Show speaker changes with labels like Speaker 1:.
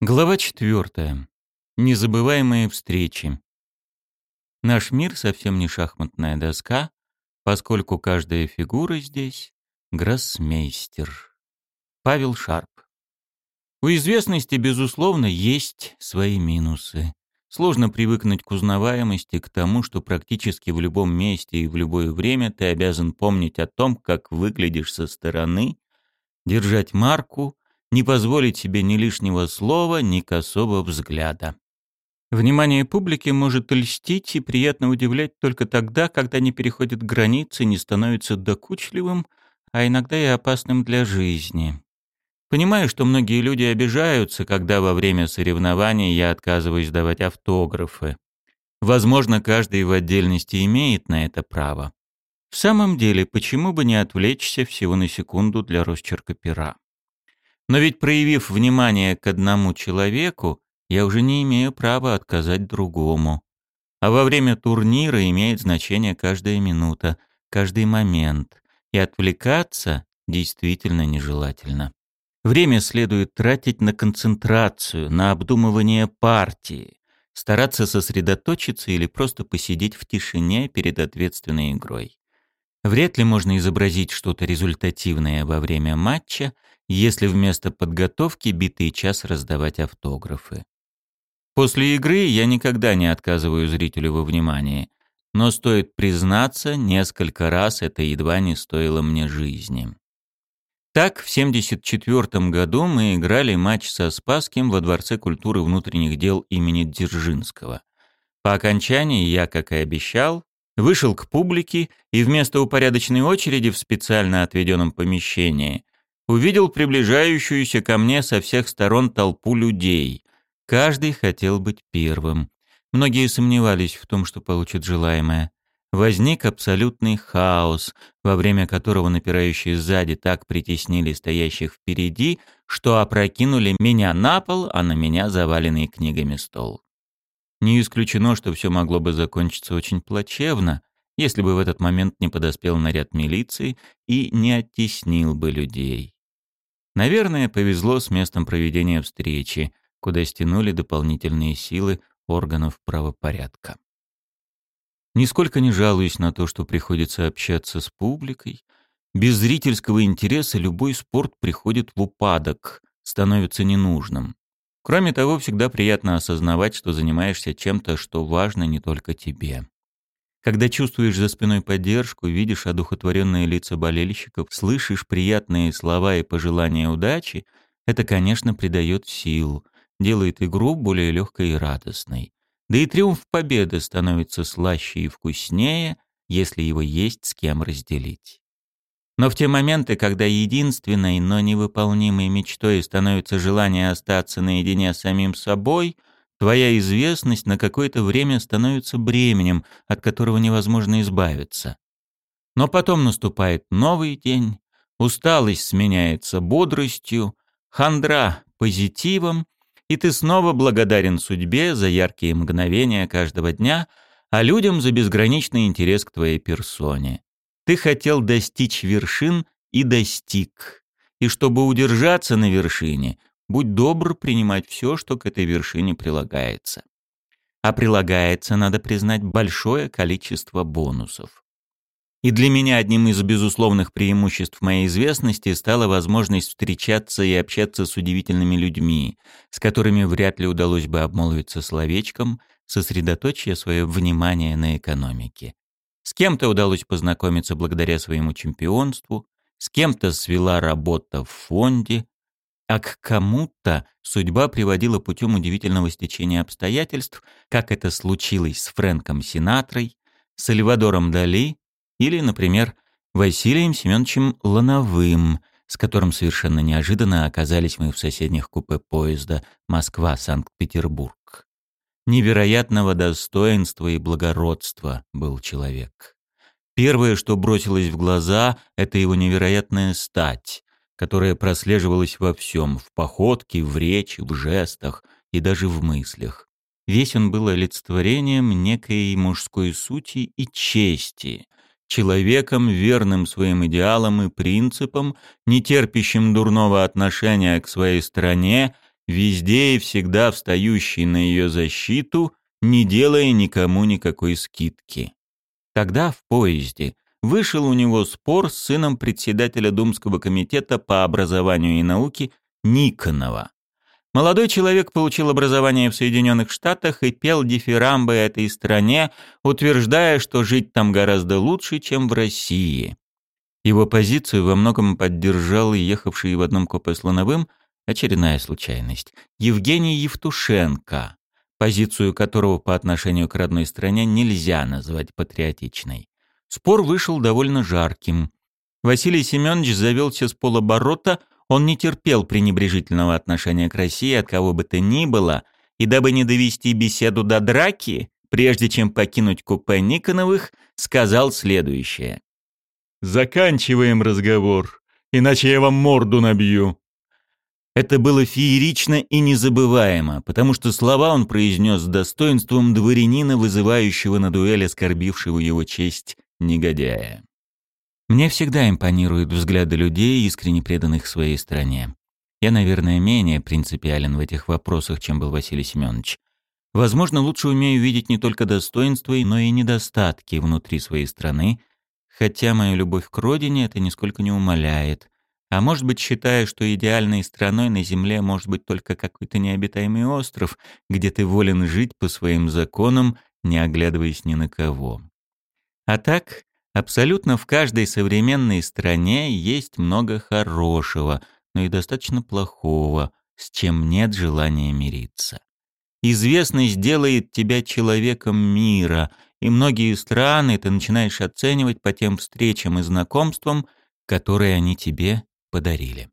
Speaker 1: Глава четвертая. Незабываемые встречи. Наш мир совсем не шахматная доска, поскольку каждая фигура здесь — гроссмейстер. Павел Шарп. У известности, безусловно, есть свои минусы. Сложно привыкнуть к узнаваемости, к тому, что практически в любом месте и в любое время ты обязан помнить о том, как выглядишь со стороны, держать марку, не позволить себе ни лишнего слова, ни косого взгляда. Внимание публики может льстить и приятно удивлять только тогда, когда не переходит границы, не становится докучливым, а иногда и опасным для жизни. Понимаю, что многие люди обижаются, когда во время соревнований я отказываюсь давать автографы. Возможно, каждый в отдельности имеет на это право. В самом деле, почему бы не отвлечься всего на секунду для росчерка пера? Но ведь проявив внимание к одному человеку, я уже не имею права отказать другому. А во время турнира имеет значение каждая минута, каждый момент, и отвлекаться действительно нежелательно. Время следует тратить на концентрацию, на обдумывание партии, стараться сосредоточиться или просто посидеть в тишине перед ответственной игрой. Вряд ли можно изобразить что-то результативное во время матча, если вместо подготовки битый час раздавать автографы. После игры я никогда не отказываю зрителю во внимании, но стоит признаться, несколько раз это едва не стоило мне жизни. Так, в 1974 году мы играли матч со Спасским во Дворце культуры внутренних дел имени Дзержинского. По окончании я, как и обещал, вышел к публике и вместо упорядоченной очереди в специально отведенном помещении увидел приближающуюся ко мне со всех сторон толпу людей. Каждый хотел быть первым. Многие сомневались в том, что получат желаемое. Возник абсолютный хаос, во время которого напирающие сзади так притеснили стоящих впереди, что опрокинули меня на пол, а на меня заваленный книгами стол. Не исключено, что все могло бы закончиться очень плачевно, если бы в этот момент не подоспел наряд милиции и не оттеснил бы людей. Наверное, повезло с местом проведения встречи, куда стянули дополнительные силы органов правопорядка. Нисколько не жалуюсь на то, что приходится общаться с публикой. Без зрительского интереса любой спорт приходит в упадок, становится ненужным. Кроме того, всегда приятно осознавать, что занимаешься чем-то, что важно не только тебе. Когда чувствуешь за спиной поддержку, видишь одухотворенные лица болельщиков, слышишь приятные слова и пожелания удачи, это, конечно, придает сил, делает игру более легкой и радостной. Да и триумф победы становится слаще и вкуснее, если его есть с кем разделить. Но в те моменты, когда единственной, но невыполнимой мечтой становится желание остаться наедине с самим собой — Твоя известность на какое-то время становится бременем, от которого невозможно избавиться. Но потом наступает новый день, усталость сменяется бодростью, хандра — позитивом, и ты снова благодарен судьбе за яркие мгновения каждого дня, а людям за безграничный интерес к твоей персоне. Ты хотел достичь вершин и достиг. И чтобы удержаться на вершине, Будь добр принимать все, что к этой вершине прилагается. А прилагается, надо признать, большое количество бонусов. И для меня одним из безусловных преимуществ моей известности стала возможность встречаться и общаться с удивительными людьми, с которыми вряд ли удалось бы обмолвиться словечком, сосредоточив свое внимание на экономике. С кем-то удалось познакомиться благодаря своему чемпионству, с кем-то свела работа в фонде, а к кому-то судьба приводила путем удивительного стечения обстоятельств, как это случилось с Фрэнком Синатрой, Сальвадором Дали или, например, Василием Семеновичем Лановым, с которым совершенно неожиданно оказались мы в соседних купе поезда Москва-Санкт-Петербург. Невероятного достоинства и благородства был человек. Первое, что бросилось в глаза, это его невероятная стать, которая прослеживалась во всем, в походке, в речи, в жестах и даже в мыслях. Весь он был олицетворением некой мужской сути и чести, человеком, верным своим идеалам и принципам, не терпящим дурного отношения к своей стране везде и всегда встающий на ее защиту, не делая никому никакой скидки. Тогда в поезде вышел у него спор с сыном председателя Думского комитета по образованию и науке Никонова. Молодой человек получил образование в Соединенных Штатах и пел дифирамбы этой стране, утверждая, что жить там гораздо лучше, чем в России. Его позицию во многом поддержал и ехавший в одном купе с Луновым, очередная случайность, Евгений Евтушенко, позицию которого по отношению к родной стране нельзя назвать патриотичной. Спор вышел довольно жарким. Василий Семенович завелся с полоборота, он не терпел пренебрежительного отношения к России от кого бы то ни было, и дабы не довести беседу до драки, прежде чем покинуть купе Никоновых, сказал следующее. «Заканчиваем разговор, иначе я вам морду набью». Это было феерично и незабываемо, потому что слова он произнес с достоинством дворянина, вызывающего на дуэль оскорбившего его честь негодяя. Мне всегда импонируют взгляды людей, искренне преданных своей стране. Я, наверное, менее принципиален в этих вопросах, чем был Василий Семенович. Возможно, лучше умею видеть не только достоинства, но и недостатки внутри своей страны, хотя моя любовь к родине это нисколько не умаляет. А может быть, считаю, что идеальной страной на Земле может быть только какой-то необитаемый остров, где ты волен жить по своим законам, не оглядываясь ни на кого. А так, абсолютно в каждой современной стране есть много хорошего, но и достаточно плохого, с чем нет желания мириться. Известность делает тебя человеком мира, и многие страны ты начинаешь оценивать по тем встречам и знакомствам, которые они тебе подарили.